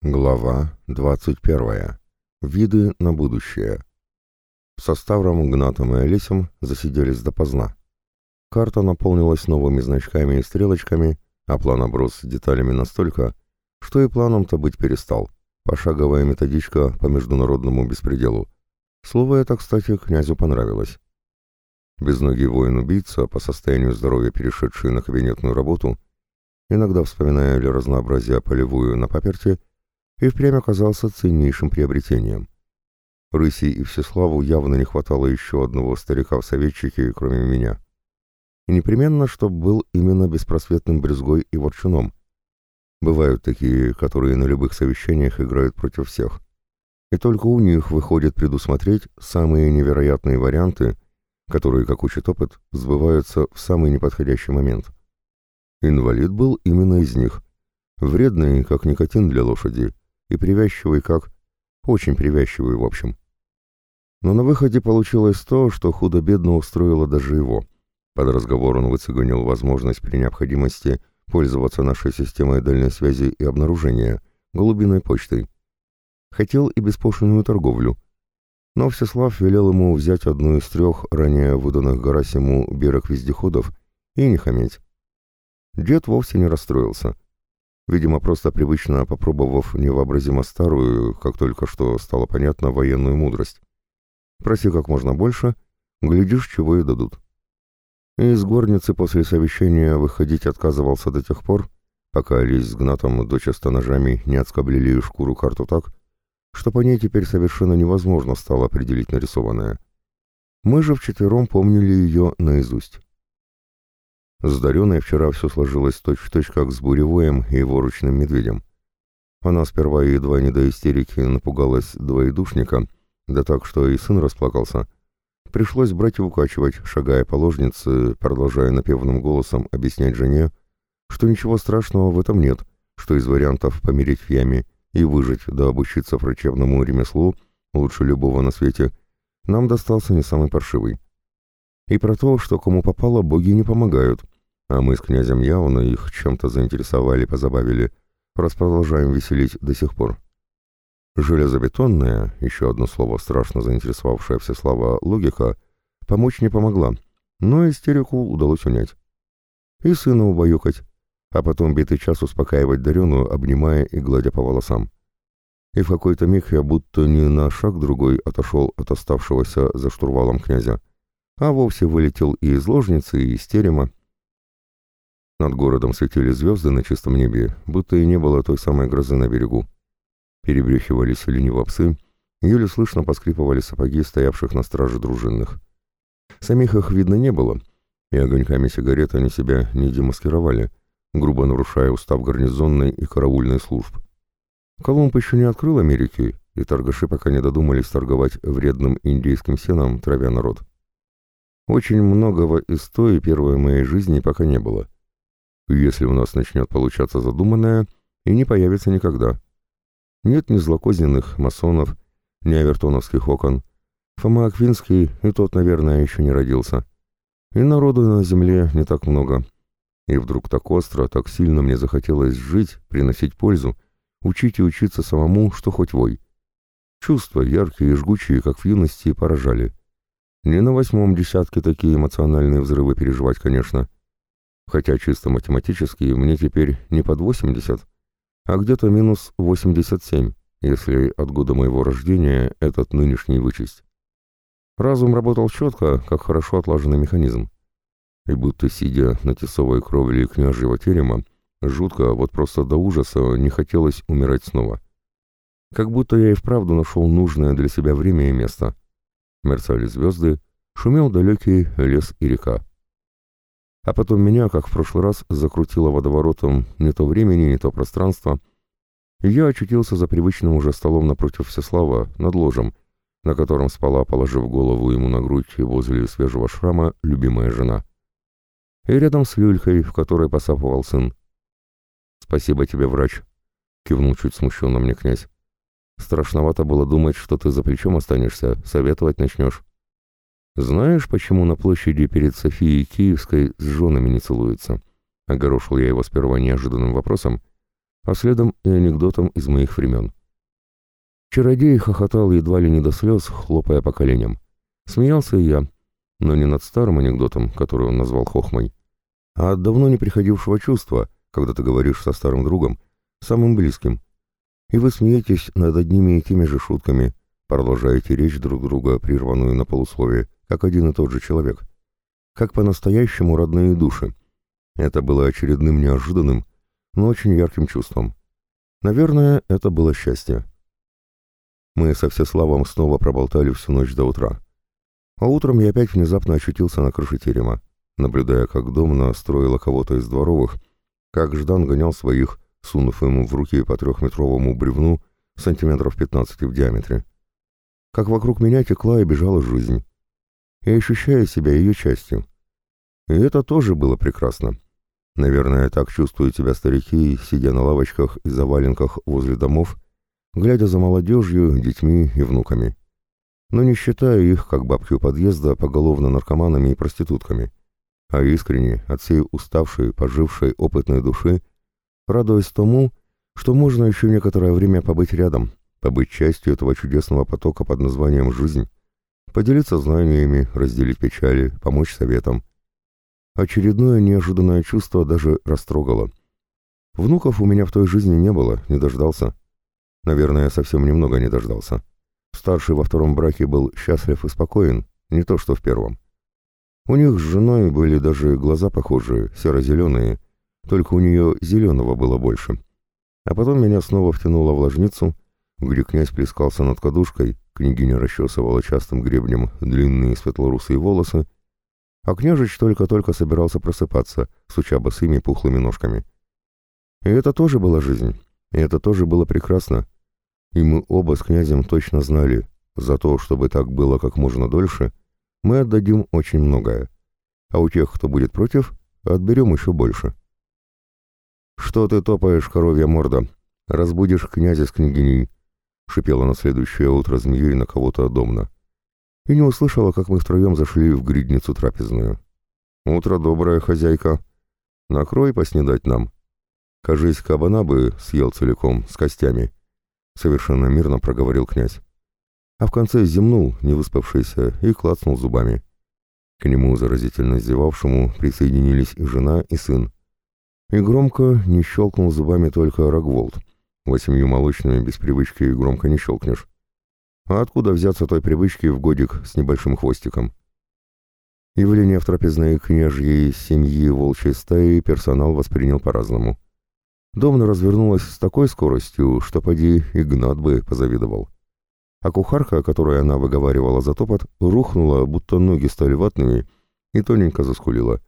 Глава 21. Виды на будущее. Со Ставром, Гнатом и Олесем засиделись допоздна. Карта наполнилась новыми значками и стрелочками, а план оброс деталями настолько, что и планом-то быть перестал. Пошаговая методичка по международному беспределу. Слово это, кстати, князю понравилось. Безногий воин-убийца, по состоянию здоровья перешедший на кабинетную работу, иногда вспоминая для разнообразия полевую на паперте, и впрямь оказался ценнейшим приобретением. Рыси и Всеславу явно не хватало еще одного старика в советчике, кроме меня. И непременно, чтоб был именно беспросветным брюзгой и ворчуном. Бывают такие, которые на любых совещаниях играют против всех. И только у них выходит предусмотреть самые невероятные варианты, которые, как учит опыт, сбываются в самый неподходящий момент. Инвалид был именно из них. Вредный, как никотин для лошади, и привязчивый как... Очень привязчивый, в общем. Но на выходе получилось то, что худо-бедно устроило даже его. Под разговор он выцегонил возможность при необходимости пользоваться нашей системой дальней связи и обнаружения, голубиной почтой. Хотел и беспошлинную торговлю. Но Всеслав велел ему взять одну из трех ранее выданных Гарасиму берег вездеходов и не хаметь. Дед вовсе не расстроился. Видимо, просто привычно попробовав невообразимо старую, как только что стало понятно, военную мудрость. Проси как можно больше, глядишь, чего и дадут. И из горницы после совещания выходить отказывался до тех пор, пока Лись с Гнатом дочисто ножами не отскоблили шкуру карту так, что по ней теперь совершенно невозможно стало определить нарисованное. Мы же вчетвером помнили ее наизусть. С Дареной вчера все сложилось точь-в-точь, точь, как с Буревоем и его ручным медведем. Она сперва едва не до истерики напугалась двоедушника, да так, что и сын расплакался. Пришлось брать и укачивать, шагая по ложнице, продолжая напевным голосом объяснять жене, что ничего страшного в этом нет, что из вариантов помереть в яме и выжить да обучиться врачебному ремеслу, лучше любого на свете, нам достался не самый паршивый и про то, что кому попало, боги не помогают, а мы с князем явно их чем-то заинтересовали, позабавили, раз продолжаем веселить до сих пор. Железобетонная, еще одно слово страшно заинтересовавшая Всеслава логика, помочь не помогла, но истерику удалось унять. И сына убаюкать, а потом битый час успокаивать Дарену, обнимая и гладя по волосам. И в какой-то миг я будто не на шаг другой отошел от оставшегося за штурвалом князя, а вовсе вылетел и из ложницы, и из терема. Над городом светили звезды на чистом небе, будто и не было той самой грозы на берегу. Перебрехивались лениво псы, еле слышно поскрипывали сапоги стоявших на страже дружинных. Самих их видно не было, и огоньками сигарет они себя не демаскировали, грубо нарушая устав гарнизонной и караульной служб. Колумб еще не открыл Америки, и торгаши пока не додумались торговать вредным индейским сеном, травя народ. Очень многого из той первой моей жизни пока не было. Если у нас начнет получаться задуманное, и не появится никогда. Нет ни злокозненных масонов, ни авертоновских окон. Фома Аквинский и тот, наверное, еще не родился. И народу на земле не так много. И вдруг так остро, так сильно мне захотелось жить, приносить пользу, учить и учиться самому, что хоть вой. Чувства, яркие и жгучие, как в юности, поражали. Не на восьмом десятке такие эмоциональные взрывы переживать, конечно. Хотя чисто математически мне теперь не под 80, а где-то минус 87, если от года моего рождения этот нынешний вычесть. Разум работал четко, как хорошо отлаженный механизм. И будто сидя на тесовой кровле княжьего терема, жутко, вот просто до ужаса не хотелось умирать снова. Как будто я и вправду нашел нужное для себя время и место — мерцали звезды, шумел далекий лес и река. А потом меня, как в прошлый раз, закрутило водоворотом не то времени, не то пространство, и я очутился за привычным уже столом напротив Всеслава, над ложем, на котором спала, положив голову ему на грудь возле свежего шрама, любимая жена. И рядом с люлькой, в которой посапывал сын. «Спасибо тебе, врач», — кивнул чуть смущенно мне князь. Страшновато было думать, что ты за плечом останешься, советовать начнешь. Знаешь, почему на площади перед Софией Киевской с женами не целуются? Огорошил я его сперва неожиданным вопросом, а следом и анекдотом из моих времен. Чародей хохотал едва ли не до слез, хлопая по коленям. Смеялся и я, но не над старым анекдотом, который он назвал хохмой, а от давно не приходившего чувства, когда ты говоришь со старым другом, самым близким. И вы смеетесь над одними и теми же шутками, продолжаете речь друг друга, прерванную на полусловие, как один и тот же человек. Как по-настоящему родные души. Это было очередным неожиданным, но очень ярким чувством. Наверное, это было счастье. Мы со Всеславом снова проболтали всю ночь до утра. А утром я опять внезапно очутился на крыше терема, наблюдая, как Домна строила кого-то из дворовых, как Ждан гонял своих, сунув ему в руки по трехметровому бревну сантиметров 15 в диаметре. Как вокруг меня текла и бежала жизнь, и ощущая себя ее частью. И это тоже было прекрасно. Наверное, так чувствуют себя старики, сидя на лавочках и заваленках возле домов, глядя за молодежью, детьми и внуками. Но не считая их, как бабки у подъезда, поголовно наркоманами и проститутками, а искренне, от всей уставшей, пожившей, опытной души, радуясь тому, что можно еще некоторое время побыть рядом, побыть частью этого чудесного потока под названием «жизнь», поделиться знаниями, разделить печали, помочь советам, Очередное неожиданное чувство даже растрогало. Внуков у меня в той жизни не было, не дождался. Наверное, совсем немного не дождался. Старший во втором браке был счастлив и спокоен, не то что в первом. У них с женой были даже глаза похожие, серо-зеленые, только у нее зеленого было больше. А потом меня снова втянуло в ложницу, где князь плескался над кадушкой, княгиня расчесывала частым гребнем длинные светлорусые волосы, а княжич только-только собирался просыпаться, суча босыми пухлыми ножками. И это тоже была жизнь, и это тоже было прекрасно. И мы оба с князем точно знали, за то, чтобы так было как можно дольше, мы отдадим очень многое. А у тех, кто будет против, отберем еще больше. «Что ты топаешь, коровья морда? Разбудишь князя с княгиней», — шипела на следующее утро змеей на кого-то домно и не услышала, как мы втроем зашли в гридницу трапезную. «Утро доброе, хозяйка. Накрой поснедать нам. Кажись, кабана бы съел целиком, с костями», — совершенно мирно проговорил князь. А в конце зевнул, не выспавшийся, и клацнул зубами. К нему, заразительно зевавшему, присоединились и жена, и сын. И громко не щелкнул зубами только Рогволд. Восемью молочными без привычки громко не щелкнешь. А откуда взяться той привычке в годик с небольшим хвостиком? Явление в трапезной княжьей семьи волчьей стаи персонал воспринял по-разному. Домна развернулась с такой скоростью, что поди Игнат бы позавидовал. А кухарка, которой она выговаривала за топот, рухнула, будто ноги стали ватными, и тоненько заскулила.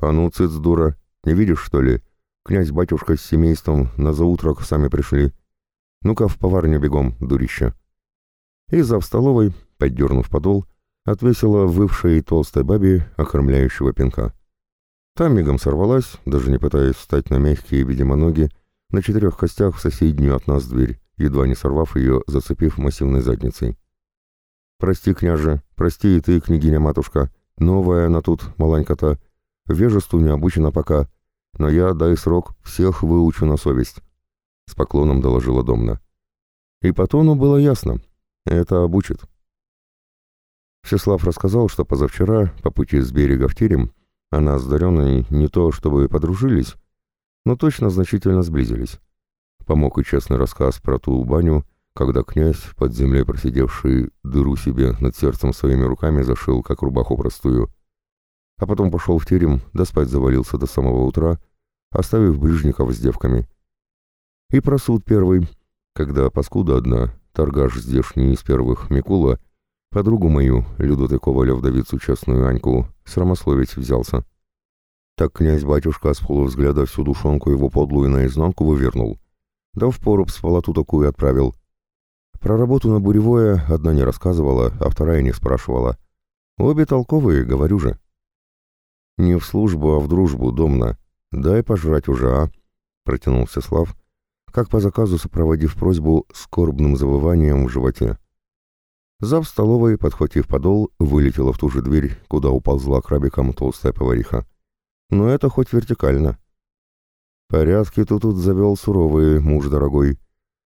«А ну, цыц, дура, не видишь, что ли? Князь-батюшка с семейством на заутрак сами пришли. Ну-ка в поварню бегом, дурище!» и зав столовой, поддернув подол, отвесила вывшей толстой бабе окормляющего пинка. Там мигом сорвалась, даже не пытаясь встать на мягкие, видимо, ноги, на четырех костях в соседнюю от нас дверь, едва не сорвав ее, зацепив массивной задницей. «Прости, княже, прости и ты, княгиня-матушка, новая она тут, маланька-то, вежеству не обучена пока, но я, дай срок, всех выучу на совесть», — с поклоном доложила Домна. И по тону было ясно, это обучит. Всеслав рассказал, что позавчера, по пути с берега в терем, она с Дареной не то чтобы подружились, но точно значительно сблизились. Помог и честный рассказ про ту баню, когда князь, под землей просидевший, дыру себе над сердцем своими руками зашил, как рубаху простую. А потом пошел в терем, да спать завалился до самого утра, оставив ближников с девками. И про первый, когда паскуда одна, торгаш здешний из первых Микула, подругу мою, Люду Тыковаля, вдовицу честную Аньку, срамословить взялся. Так князь-батюшка с полувзгляда всю душонку его подлую наизнанку вывернул. Да в поруб с палату такую отправил. Про работу на буревое одна не рассказывала, а вторая не спрашивала. Обе толковые, говорю же. Не в службу, а в дружбу, домна. Дай пожрать уже, а? Протянул Слав как по заказу сопроводив просьбу скорбным завыванием в животе. Зав столовой, подхватив подол, вылетела в ту же дверь, куда уползла крабиком толстая повариха. Но это хоть вертикально. Порядки ты тут завел суровые, муж дорогой.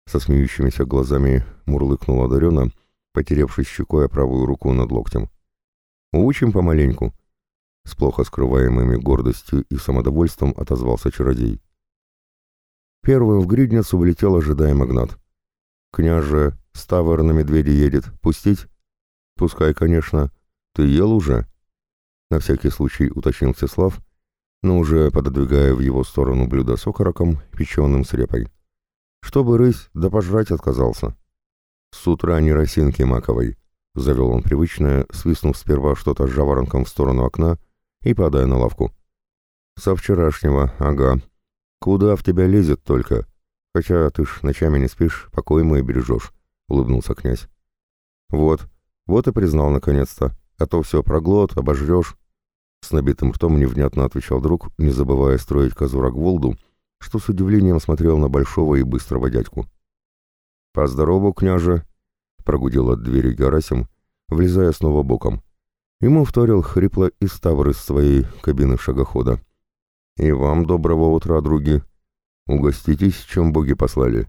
Со смеющимися глазами мурлыкнула одарена, потерявшись щекой правую руку над локтем. «Учим помаленьку», — с плохо скрываемыми гордостью и самодовольством отозвался чародей. Первым в гридницу влетел ожидаемый Гнат. «Княже, Ставр на медведе едет. Пустить?» «Пускай, конечно. Ты ел уже?» На всякий случай уточнил Всеслав, но уже пододвигая в его сторону блюдо с окороком, печеным с репой. Чтобы рысь, да пожрать отказался. «С утра не росинки маковой», — завел он привычное, свистнув сперва что-то жаворонком в сторону окна и падая на лавку. «Со вчерашнего, ага. Куда в тебя лезет только? Хотя ты ж ночами не спишь, покой мой бережешь», — улыбнулся князь. «Вот, вот и признал наконец-то, а то все проглот, обожрешь». С набитым ртом невнятно отвечал друг, не забывая строить козу Рогволду, что с удивлением смотрел на большого и быстрого дядьку. «Поздорову, княже!» — прогудел от двери Гарасим, влезая снова боком. Ему вторил хрипло и ставр из своей кабины шагохода. «И вам доброго утра, други! Угоститесь, чем боги послали!»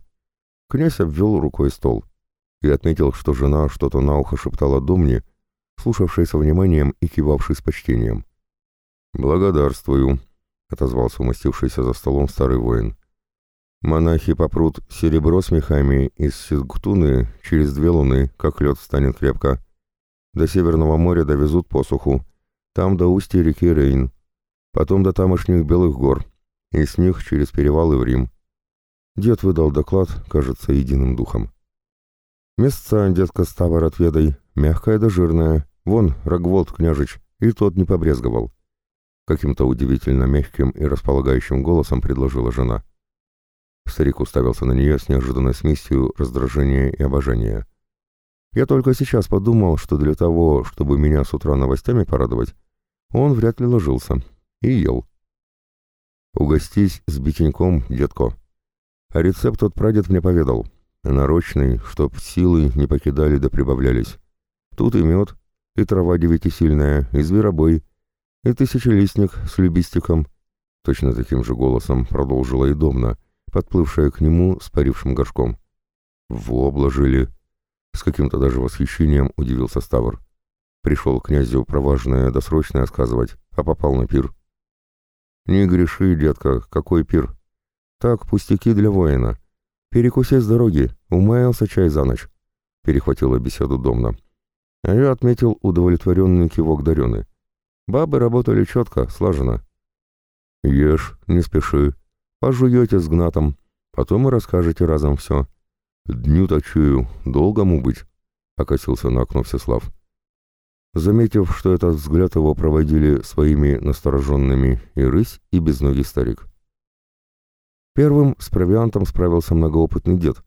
Князь обвел рукой стол и отметил, что жена что-то на ухо шептала Домне, слушавшей со вниманием и кивавшей с почтением. «Благодарствую», — отозвался умастившийся за столом старый воин. «Монахи попрут серебро с мехами из Сингтуны через две луны, как лед станет крепко. До Северного моря довезут посуху, там до устья реки Рейн, потом до тамошних Белых гор, и с них через перевалы в Рим». Дед выдал доклад, кажется, единым духом. Местца детка Ставр отведай, мягкая да жирная, вон, Рогволд княжич, и тот не побрезговал. Каким-то удивительно мягким и располагающим голосом предложила жена. Старик уставился на нее с неожиданной смесью раздражения и обожания. Я только сейчас подумал, что для того, чтобы меня с утра новостями порадовать, он вряд ли ложился. И ел. «Угостись с битеньком, детко. А рецепт тот прадед мне поведал. Нарочный, чтоб силы не покидали да прибавлялись. Тут и мед, и трава девятисильная, и зверобой, и тысячелистник с любистиком, точно таким же голосом продолжила и Домна, подплывшая к нему с парившим горшком. Во обложили. С каким-то даже восхищением удивился Ставр. Пришел князю про важное досрочное сказывать, а попал на пир. «Не греши, детка, какой пир? Так, пустяки для воина. Перекуси с дороги, умаялся чай за ночь», — перехватила беседу Домна. А я отметил удовлетворенный кивок Дарены. Бабы работали четко, слаженно. Ешь, не спеши. Пожуете с гнатом, потом и расскажете разом все. Дню-то чую, долгому быть, — окосился на окно Всеслав. Заметив, что этот взгляд его проводили своими настороженными и рысь, и безногий старик. Первым с провиантом справился многоопытный дед,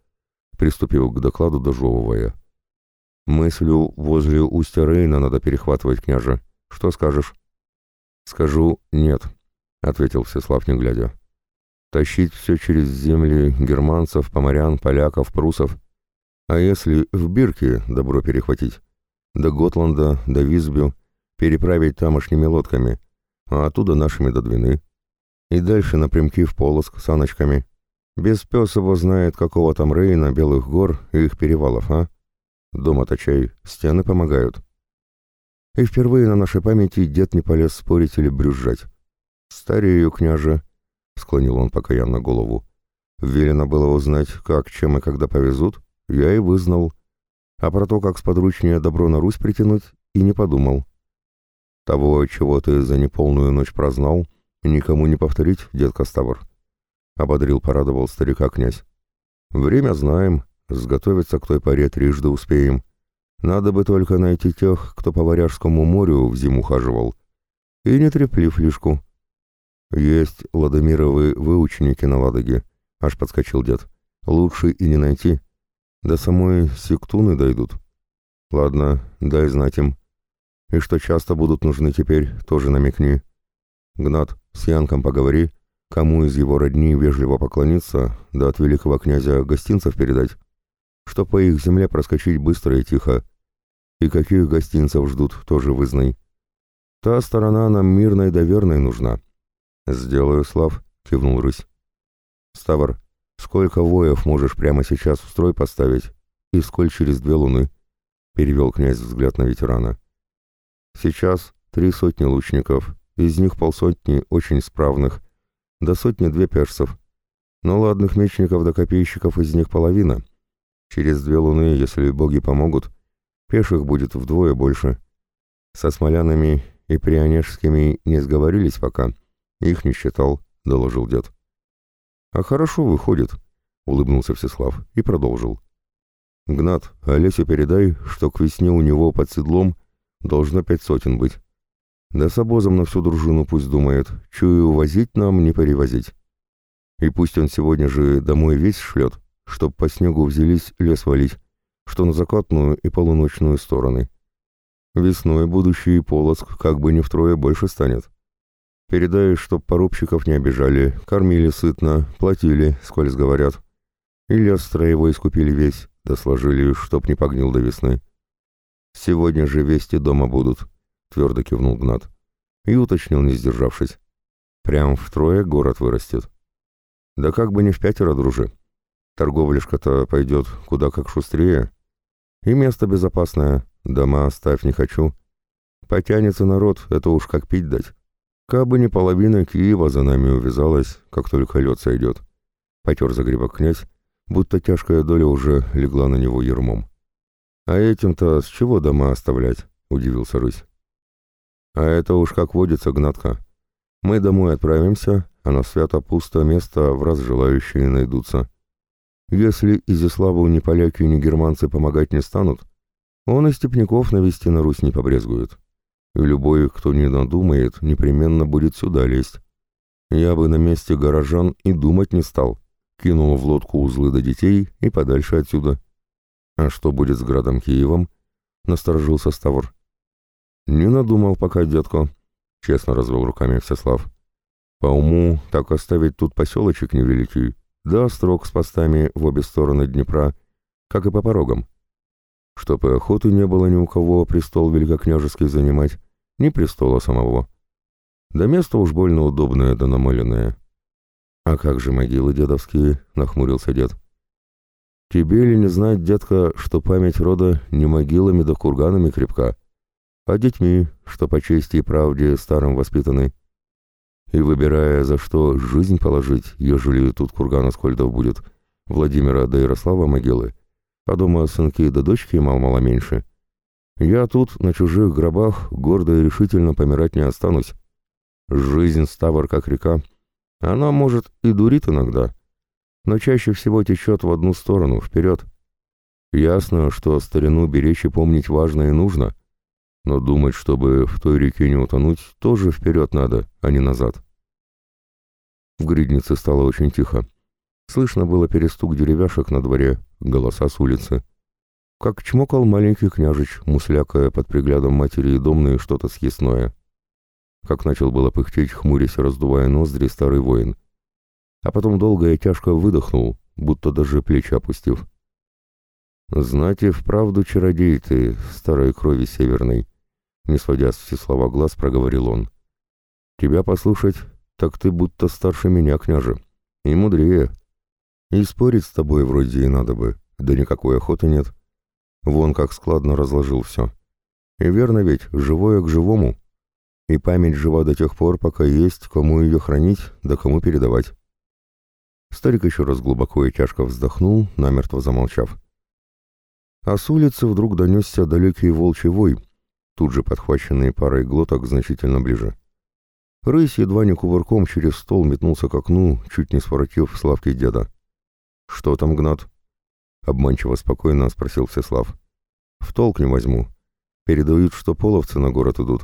приступив к докладу дожевывая. «Мыслю, возле устья Рейна надо перехватывать, княже. Что скажешь?» «Скажу нет», — ответил Всеслав, не глядя. «Тащить все через земли германцев, поморян, поляков, прусов. А если в Бирке добро перехватить? До Готланда, до Визбю, переправить тамошними лодками, а оттуда нашими до Двины. И дальше напрямки в Полоск саночками. Без пес его знает какого там Рейна, Белых гор и их перевалов, а? Дома-то чай, стены помогают». И впервые на нашей памяти дед не полез спорить или брюзжать. «Старею, княже», — склонил он покаянно голову. «Велено было узнать, как, чем и когда повезут, я и вызнал. А про то, как сподручнее добро на Русь притянуть, и не подумал. Того, чего ты за неполную ночь прознал, никому не повторить, дед Костабр», — ободрил, порадовал старика князь. «Время знаем, сготовиться к той поре трижды успеем». Надо бы только найти тех, кто по Варяжскому морю в зиму хаживал. И не трепли флишку. Есть Ладомировы выученики на Ладоге, аж подскочил дед. Лучше и не найти. До самой Сектуны дойдут. Ладно, дай знать им. И что часто будут нужны теперь, тоже намекни. Гнат, с Янком поговори, кому из его родни вежливо поклониться, да от великого князя гостинцев передать, что по их земле проскочить быстро и тихо, и каких гостинцев ждут, тоже вызнай. Та сторона нам мирной да верной нужна. Сделаю, Слав, кивнул рысь. Ставр, сколько воев можешь прямо сейчас в строй поставить? И сколь через две луны?» — перевел князь взгляд на ветерана. «Сейчас три сотни лучников, из них полсотни очень справных, до сотни-две персов. Но ладных мечников до копейщиков из них половина. Через две луны, если боги помогут, пеших будет вдвое больше. Со смолянами и прионежскими не сговорились пока. Их не считал, — доложил дед. «А хорошо выходит», — улыбнулся Всеслав и продолжил. «Гнат, Олесю передай, что к весне у него под седлом должно пять сотен быть. Да с обозом на всю дружину пусть думает, чую, возить нам, не перевозить. И пусть он сегодня же домой весь шлет, чтоб по снегу взялись лес валить, что на закатную и полуночную стороны. Весной будущий Полоцк как бы не втрое больше станет. Передай, чтоб порубщиков не обижали, кормили сытно, платили, сколь сговорят. И лес строевой скупили весь, да сложили, чтоб не погнил до весны. Сегодня же вести дома будут, твердо кивнул Гнат. И уточнил, не сдержавшись. Прям втрое город вырастет. Да как бы не в пятеро, дружи. Торговляшка-то пойдет куда как шустрее. И место безопасное, дома оставь не хочу. Потянется народ, это уж как пить дать. Кабы не половина Киева за нами увязалась, как только лед сойдет. Потер загребок князь, будто тяжкая доля уже легла на него ермом. «А этим-то с чего дома оставлять?» — удивился Рысь. А это уж как водится, Гнатка. Мы домой отправимся, а на свято-пусто место в раз желающие найдутся. Если Изяславу ни поляки, ни германцы помогать не станут, он и степняков навести на Русь не побрезгует. И любой, кто не надумает, непременно будет сюда лезть. Я бы на месте горожан и думать не стал. Кинул в лодку узлы до детей и подальше отсюда. А что будет с градом Киевом? Насторожился Ставр. «Не надумал пока, детко», — честно развел руками Всеслав. «По уму так оставить тут поселочек невеликий, да строк с постами в обе стороны Днепра, как и по порогам. Чтоб и охоты не было ни у кого престол великокняжеский занимать, ни престола самого. Да место уж больно удобное да намыленное». «А как же могилы дедовские?» — нахмурился дед. «Тебе ли не знать, детка, что память рода не могилами да курганами крепка?» а детьми, что по чести и правде старым воспитаны. И выбирая, за что жизнь положить, ежели тут кургана скольдов будет, Владимира да Ярослава могилы, а дома сынки да дочки мало-мало меньше, я тут, на чужих гробах, гордо и решительно помирать не останусь. Жизнь ставр как река. Она, может, и дурит иногда, но чаще всего течет в одну сторону, вперед. Ясно, что старину беречь и помнить важно и нужно — но думать, чтобы в той реке не утонуть, тоже вперед надо, а не назад. В гриднице стало очень тихо. Слышно было перестук деревяшек на дворе, голоса с улицы. Как чмокал маленький княжич, муслякая под приглядом матери и домные что-то съестное. Как начал было пыхтеть, хмурясь и раздувая ноздри, старый воин. А потом долго и тяжко выдохнул, будто даже плечи опустив. «Знать и вправду чародей ты, старой крови северной», не сводя с Всеслава глаз, проговорил он. «Тебя послушать, так ты будто старше меня, княже, и мудрее. И спорить с тобой вроде и надо бы, да никакой охоты нет. Вон как складно разложил все. И верно ведь, живое к живому. И память жива до тех пор, пока есть кому ее хранить, да кому передавать». Старик еще раз глубоко и тяжко вздохнул, намертво замолчав. А с улицы вдруг донесся далекий волчий вой — тут же подхваченный парой глоток значительно ближе. Рысь едва не кувырком через стол метнулся к окну, чуть не своротив Славки деда. «Что там, Гнат?» — обманчиво спокойно спросил Всеслав. «В толк не возьму. Передают, что половцы на город идут.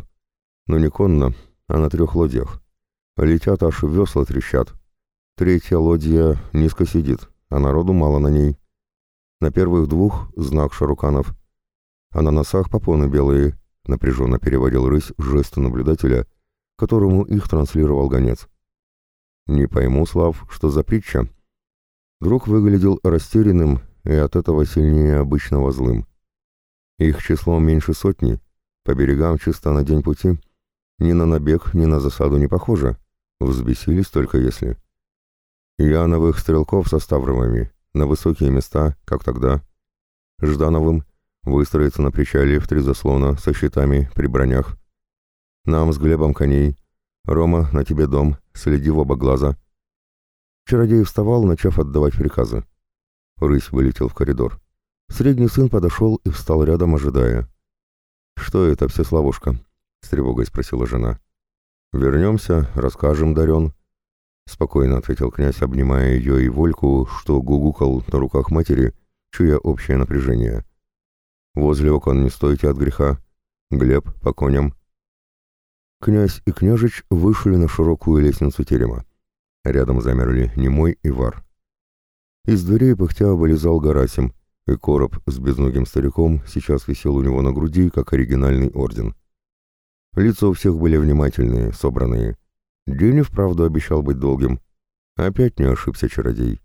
Но не конно, а на трех лодьях. Летят аж весла трещат. Третья лодья низко сидит, а народу мало на ней. На первых двух знак шаруканов, а на носах попоны белые, напряженно переводил рысь жесты наблюдателя, которому их транслировал гонец. «Не пойму, Слав, что за притча?» Друг выглядел растерянным и от этого сильнее обычного злым. Их число меньше сотни, по берегам чисто на день пути. Ни на набег, ни на засаду не похоже. Взбесились только если. Я новых стрелков со Ставровыми, на высокие места, как тогда. Ждановым выстроиться на причале в три заслона со щитами при бронях. Нам с Глебом коней. Рома, на тебе дом, следи в оба глаза. Чародей вставал, начав отдавать приказы. Рысь вылетел в коридор. Средний сын подошел и встал рядом, ожидая. «Что это, Всеславушка?» — с тревогой спросила жена. «Вернемся, расскажем, Дарен», — спокойно ответил князь, обнимая ее и Вольку, что гугукал на руках матери, чуя общее напряжение. «Возле окон не стойте от греха. Глеб, по коням». Князь и княжич вышли на широкую лестницу терема. Рядом замерли Немой и Вар. Из дверей пыхтя вылезал Гарасим, и короб с безногим стариком сейчас висел у него на груди, как оригинальный орден. Лица у всех были внимательные, собранные. День и вправду обещал быть долгим. Опять не ошибся чародей.